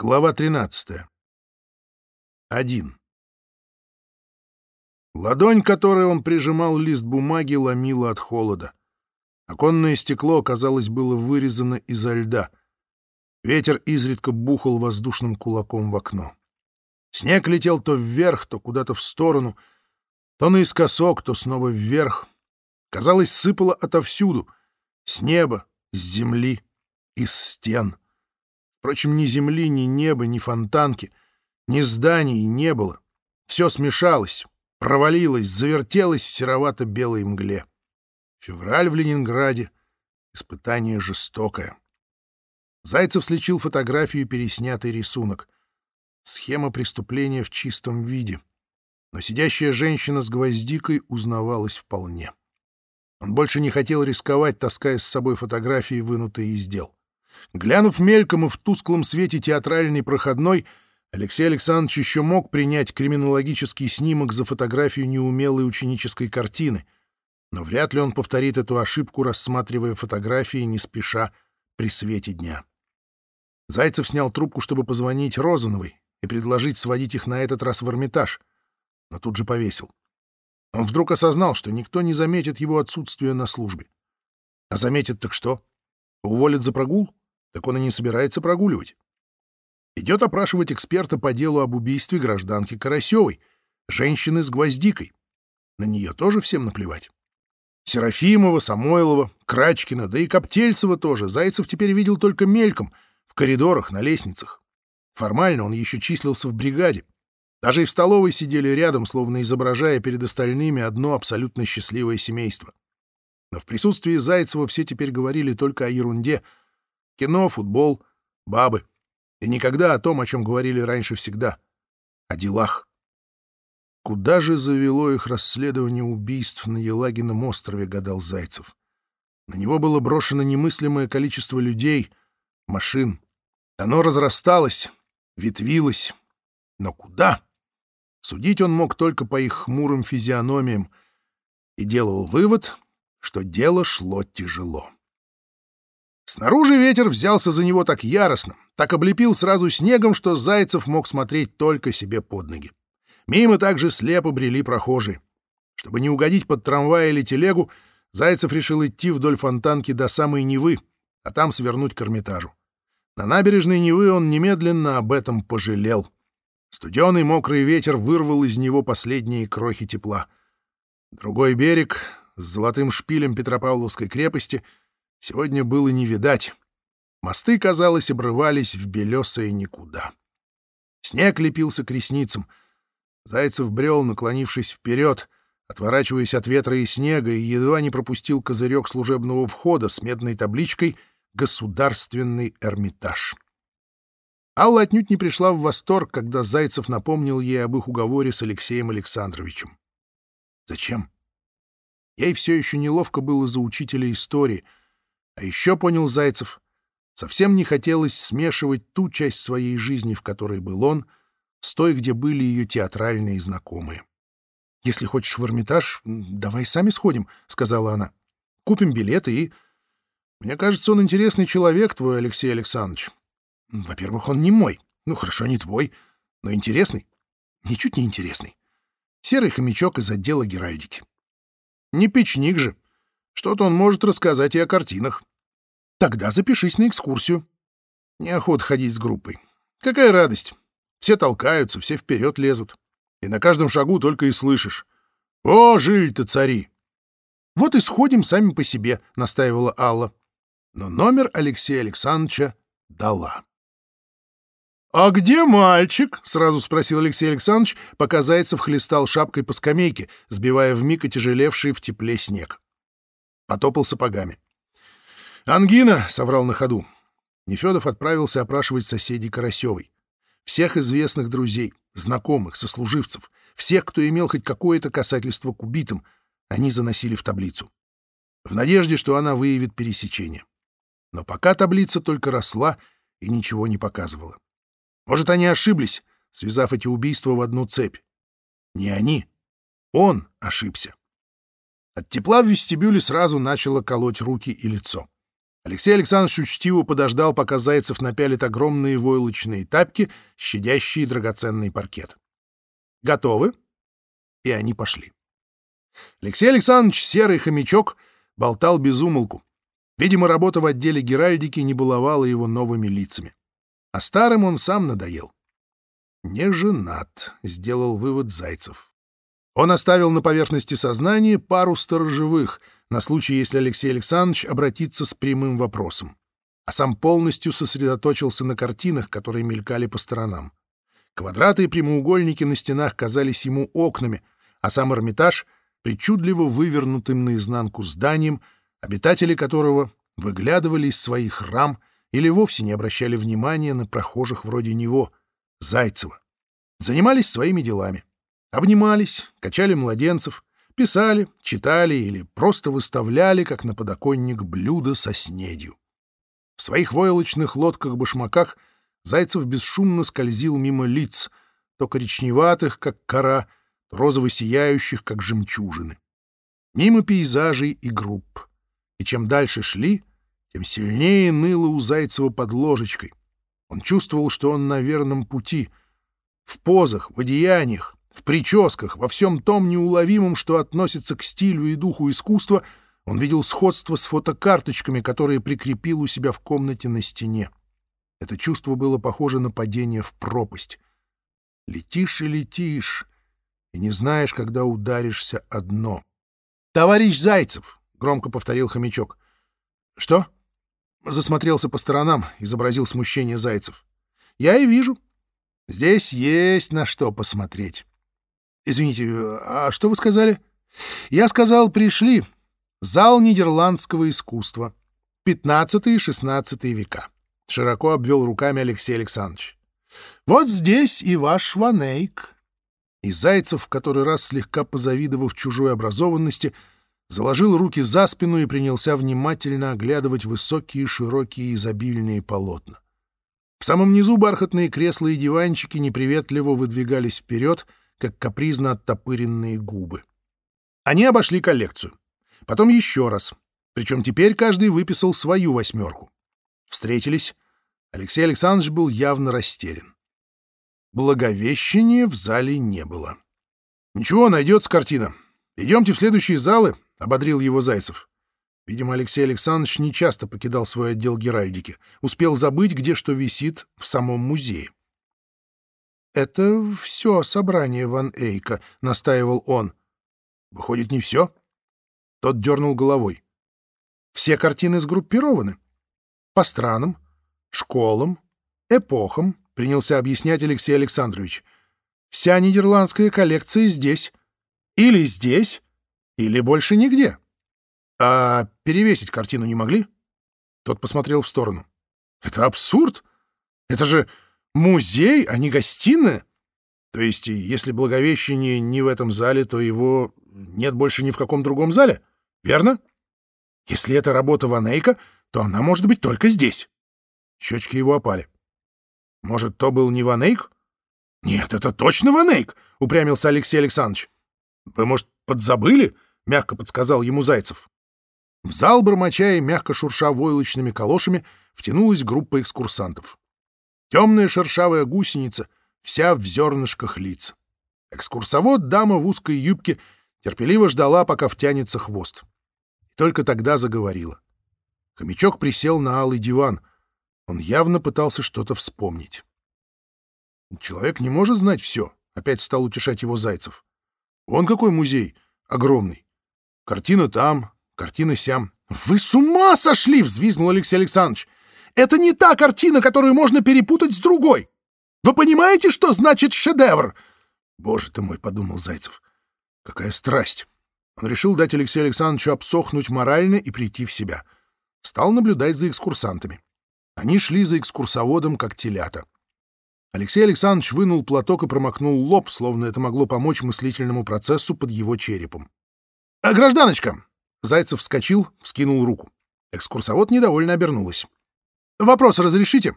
Глава 13. Один. Ладонь, которой он прижимал лист бумаги, ломила от холода. Оконное стекло, казалось, было вырезано изо льда. Ветер изредка бухал воздушным кулаком в окно. Снег летел то вверх, то куда-то в сторону, то наискосок, то снова вверх. Казалось, сыпало отовсюду — с неба, с земли, из стен — Впрочем, ни земли, ни неба, ни фонтанки, ни зданий не было. Все смешалось, провалилось, завертелось в серовато-белой мгле. Февраль в Ленинграде. Испытание жестокое. Зайцев слечил фотографию переснятый рисунок. Схема преступления в чистом виде. Но сидящая женщина с гвоздикой узнавалась вполне. Он больше не хотел рисковать, таская с собой фотографии, вынутые из дел. Глянув мельком и в тусклом свете театральной проходной, Алексей Александрович еще мог принять криминологический снимок за фотографию неумелой ученической картины, но вряд ли он повторит эту ошибку, рассматривая фотографии не спеша при свете дня. Зайцев снял трубку, чтобы позвонить Розановой и предложить сводить их на этот раз в Эрмитаж, но тут же повесил. Он вдруг осознал, что никто не заметит его отсутствие на службе. А заметит так что? Уволят за прогул? Так он и не собирается прогуливать. Идет опрашивать эксперта по делу об убийстве гражданки Карасевой, женщины с гвоздикой. На нее тоже всем наплевать. Серафимова, Самойлова, Крачкина, да и Коптельцева тоже Зайцев теперь видел только мельком, в коридорах, на лестницах. Формально он еще числился в бригаде. Даже и в столовой сидели рядом, словно изображая перед остальными одно абсолютно счастливое семейство. Но в присутствии Зайцева все теперь говорили только о ерунде — Кино, футбол, бабы. И никогда о том, о чем говорили раньше всегда. О делах. Куда же завело их расследование убийств на Елагином острове, гадал Зайцев. На него было брошено немыслимое количество людей, машин. Оно разрасталось, ветвилось. Но куда? Судить он мог только по их хмурым физиономиям и делал вывод, что дело шло тяжело. Снаружи ветер взялся за него так яростно, так облепил сразу снегом, что Зайцев мог смотреть только себе под ноги. Мимо также слепо брели прохожие. Чтобы не угодить под трамвай или телегу, Зайцев решил идти вдоль фонтанки до самой Невы, а там свернуть к Эрмитажу. На набережной Невы он немедленно об этом пожалел. Студеный мокрый ветер вырвал из него последние крохи тепла. Другой берег с золотым шпилем Петропавловской крепости — сегодня было не видать. Мосты, казалось, обрывались в белесое никуда. Снег лепился к ресницам. Зайцев брел, наклонившись вперед, отворачиваясь от ветра и снега, и едва не пропустил козырек служебного входа с медной табличкой «Государственный Эрмитаж». Алла отнюдь не пришла в восторг, когда Зайцев напомнил ей об их уговоре с Алексеем Александровичем. Зачем? Ей все еще неловко было за учителя истории — а еще, понял Зайцев, совсем не хотелось смешивать ту часть своей жизни, в которой был он, с той, где были ее театральные знакомые. «Если хочешь в Эрмитаж, давай сами сходим», — сказала она. «Купим билеты и...» «Мне кажется, он интересный человек, твой Алексей Александрович. Во-первых, он не мой. Ну, хорошо, не твой, но интересный. Ничуть не интересный. Серый хомячок из отдела Геральдики. Не печник же. Что-то он может рассказать и о картинах. Тогда запишись на экскурсию. Неохота ходить с группой. Какая радость. Все толкаются, все вперед лезут. И на каждом шагу только и слышишь. «О, жили-то цари!» «Вот и сходим сами по себе», — настаивала Алла. Но номер Алексея Александровича дала. «А где мальчик?» — сразу спросил Алексей Александрович, пока Зайцев хлестал шапкой по скамейке, сбивая вмиг отяжелевший в тепле снег. Потопал сапогами. «Ангина!» — соврал на ходу. Нефедов отправился опрашивать соседей Карасевой. Всех известных друзей, знакомых, сослуживцев, всех, кто имел хоть какое-то касательство к убитым, они заносили в таблицу. В надежде, что она выявит пересечение. Но пока таблица только росла и ничего не показывала. Может, они ошиблись, связав эти убийства в одну цепь. Не они. Он ошибся. От тепла в вестибюле сразу начало колоть руки и лицо. Алексей Александрович учтиво подождал, пока Зайцев напялит огромные войлочные тапки, щадящие драгоценный паркет. «Готовы?» И они пошли. Алексей Александрович, серый хомячок, болтал без умолку. Видимо, работа в отделе Геральдики не баловала его новыми лицами. А старым он сам надоел. «Не женат», — сделал вывод Зайцев. Он оставил на поверхности сознания пару сторожевых на случай, если Алексей Александрович обратится с прямым вопросом. А сам полностью сосредоточился на картинах, которые мелькали по сторонам. Квадраты и прямоугольники на стенах казались ему окнами, а сам Эрмитаж — причудливо вывернутым наизнанку зданием, обитатели которого выглядывали из своих рам или вовсе не обращали внимания на прохожих вроде него, Зайцева. Занимались своими делами. Обнимались, качали младенцев, писали, читали или просто выставляли, как на подоконник, блюда со снедью. В своих войлочных лодках-башмаках Зайцев бесшумно скользил мимо лиц, то коричневатых, как кора, то розово-сияющих, как жемчужины. Мимо пейзажей и групп. И чем дальше шли, тем сильнее ныло у Зайцева под ложечкой. Он чувствовал, что он на верном пути. В позах, в одеяниях, в прическах, во всем том неуловимом, что относится к стилю и духу искусства, он видел сходство с фотокарточками, которые прикрепил у себя в комнате на стене. Это чувство было похоже на падение в пропасть. Летишь и летишь, и не знаешь, когда ударишься одно. «Товарищ Зайцев!» — громко повторил хомячок. «Что?» Засмотрелся по сторонам, изобразил смущение Зайцев. «Я и вижу. Здесь есть на что посмотреть. Извините, а что вы сказали?» «Я сказал, пришли. Зал нидерландского искусства. 15 и 16 века». Широко обвел руками Алексей Александрович. «Вот здесь и ваш Ванейк». И Зайцев, в который раз слегка позавидовав чужой образованности, заложил руки за спину и принялся внимательно оглядывать высокие, широкие, изобильные полотна. В самом низу бархатные кресла и диванчики неприветливо выдвигались вперед, как капризно оттопыренные губы. Они обошли коллекцию. Потом еще раз. Причем теперь каждый выписал свою восьмерку. Встретились. Алексей Александрович был явно растерян. Благовещения в зале не было. «Ничего, найдется картина. Идемте в следующие залы, — ободрил его Зайцев. Видимо, Алексей Александрович нечасто покидал свой отдел геральдики, успел забыть, где что висит в самом музее. «Это все собрание Ван Эйка», — настаивал он. «Выходит, не все?» Тот дернул головой. «Все картины сгруппированы. По странам, школам, эпохам», — принялся объяснять Алексей Александрович. «Вся нидерландская коллекция здесь. Или здесь, или больше нигде. А перевесить картину не могли? Тот посмотрел в сторону. Это абсурд. Это же музей, а не гостиная. То есть, если Благовещение не в этом зале, то его нет больше ни в каком другом зале, верно? Если это работа Ванейка, то она может быть только здесь. Щечки его опали. Может, то был не Ванейк? Нет, это точно Ванейк, упрямился Алексей Александрович. Вы, может, подзабыли? мягко подсказал ему Зайцев. В зал, бормоча и мягко шурша войлочными калошами, втянулась группа экскурсантов. Темная шершавая гусеница, вся в зернышках лиц. Экскурсовод, дама в узкой юбке, терпеливо ждала, пока втянется хвост. И только тогда заговорила. Хомячок присел на алый диван. Он явно пытался что-то вспомнить. «Человек не может знать все», — опять стал утешать его Зайцев. «Вон какой музей, огромный. Картина там, картина сям. «Вы с ума сошли!» — взвизгнул Алексей Александрович. «Это не та картина, которую можно перепутать с другой! Вы понимаете, что значит шедевр?» «Боже ты мой!» — подумал Зайцев. «Какая страсть!» Он решил дать Алексею Александровичу обсохнуть морально и прийти в себя. Стал наблюдать за экскурсантами. Они шли за экскурсоводом, как телята. Алексей Александрович вынул платок и промокнул лоб, словно это могло помочь мыслительному процессу под его черепом. «А, «Гражданочка!» Зайцев вскочил, вскинул руку. Экскурсовод недовольно обернулась. «Вопрос разрешите?»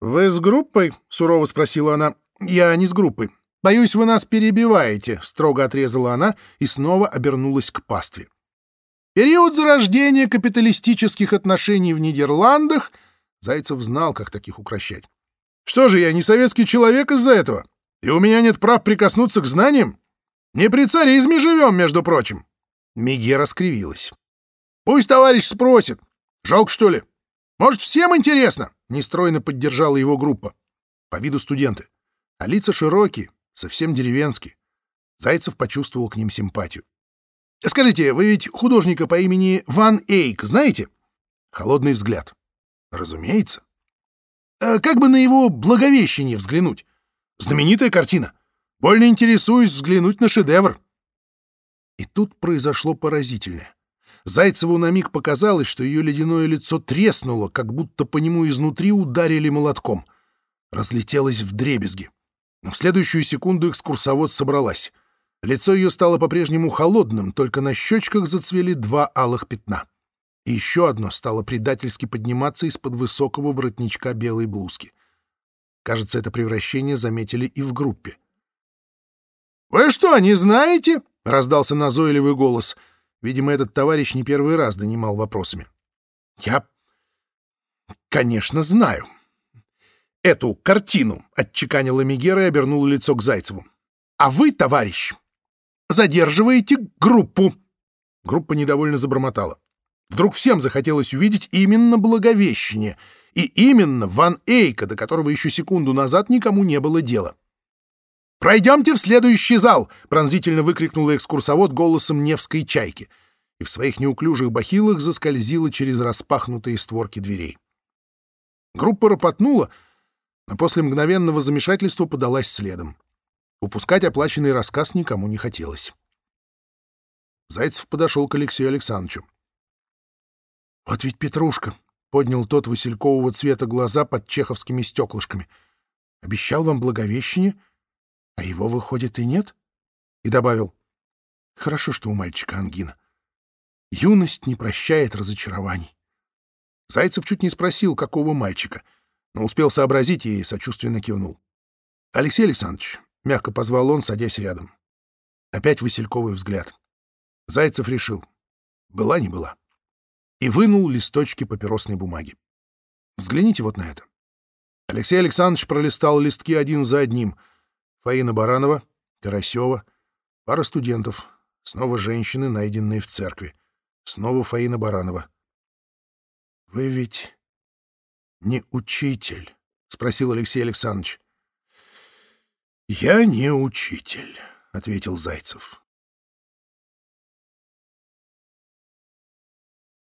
«Вы с группой?» — сурово спросила она. «Я не с группой. Боюсь, вы нас перебиваете», — строго отрезала она и снова обернулась к пастве. Период зарождения капиталистических отношений в Нидерландах Зайцев знал, как таких укращать. Что же, я не советский человек из-за этого? И у меня нет прав прикоснуться к знаниям? Не при царизме живем, между прочим. Мегера скривилась. Пусть товарищ спросит. Жалко, что ли? Может, всем интересно? Нестройно поддержала его группа. По виду студенты. А лица широкие, совсем деревенские. Зайцев почувствовал к ним симпатию. «Скажите, вы ведь художника по имени Ван Эйк знаете?» Холодный взгляд. «Разумеется. А как бы на его благовещение взглянуть? Знаменитая картина. Больно интересуюсь взглянуть на шедевр». И тут произошло поразительное. Зайцеву на миг показалось, что ее ледяное лицо треснуло, как будто по нему изнутри ударили молотком. Разлетелось в дребезги. Но в следующую секунду экскурсовод собралась. Лицо ее стало по-прежнему холодным, только на щечках зацвели два алых пятна. И еще одно стало предательски подниматься из-под высокого воротничка белой блузки. Кажется, это превращение заметили и в группе. «Вы что, не знаете?» — раздался назойливый голос. Видимо, этот товарищ не первый раз донимал вопросами. «Я, конечно, знаю. Эту картину», — отчеканила Мегера и обернула лицо к Зайцеву. «А вы, товарищ, задерживаете группу!» Группа недовольно забормотала. Вдруг всем захотелось увидеть именно Благовещение, и именно Ван Эйка, до которого еще секунду назад никому не было дела. «Пройдемте в следующий зал!» — пронзительно выкрикнула экскурсовод голосом Невской чайки и в своих неуклюжих бахилах заскользила через распахнутые створки дверей. Группа ропотнула, но после мгновенного замешательства подалась следом. Упускать оплаченный рассказ никому не хотелось. Зайцев подошел к Алексею Александровичу. «Вот ведь Петрушка!» — поднял тот василькового цвета глаза под чеховскими стеклышками. «Обещал вам благовещение, а его, выходит, и нет?» И добавил. «Хорошо, что у мальчика ангина. Юность не прощает разочарований». Зайцев чуть не спросил, какого мальчика, но успел сообразить и сочувственно кивнул. «Алексей Александрович, — мягко позвал он, садясь рядом. Опять васильковый взгляд. Зайцев решил. Была не была. И вынул листочки папиросной бумаги. Взгляните вот на это. Алексей Александрович пролистал листки один за одним. Фаина Баранова, Карасева, пара студентов, снова женщины, найденные в церкви. Снова Фаина Баранова. «Вы ведь не учитель?» — спросил Алексей Александрович. «Я не учитель», — ответил Зайцев.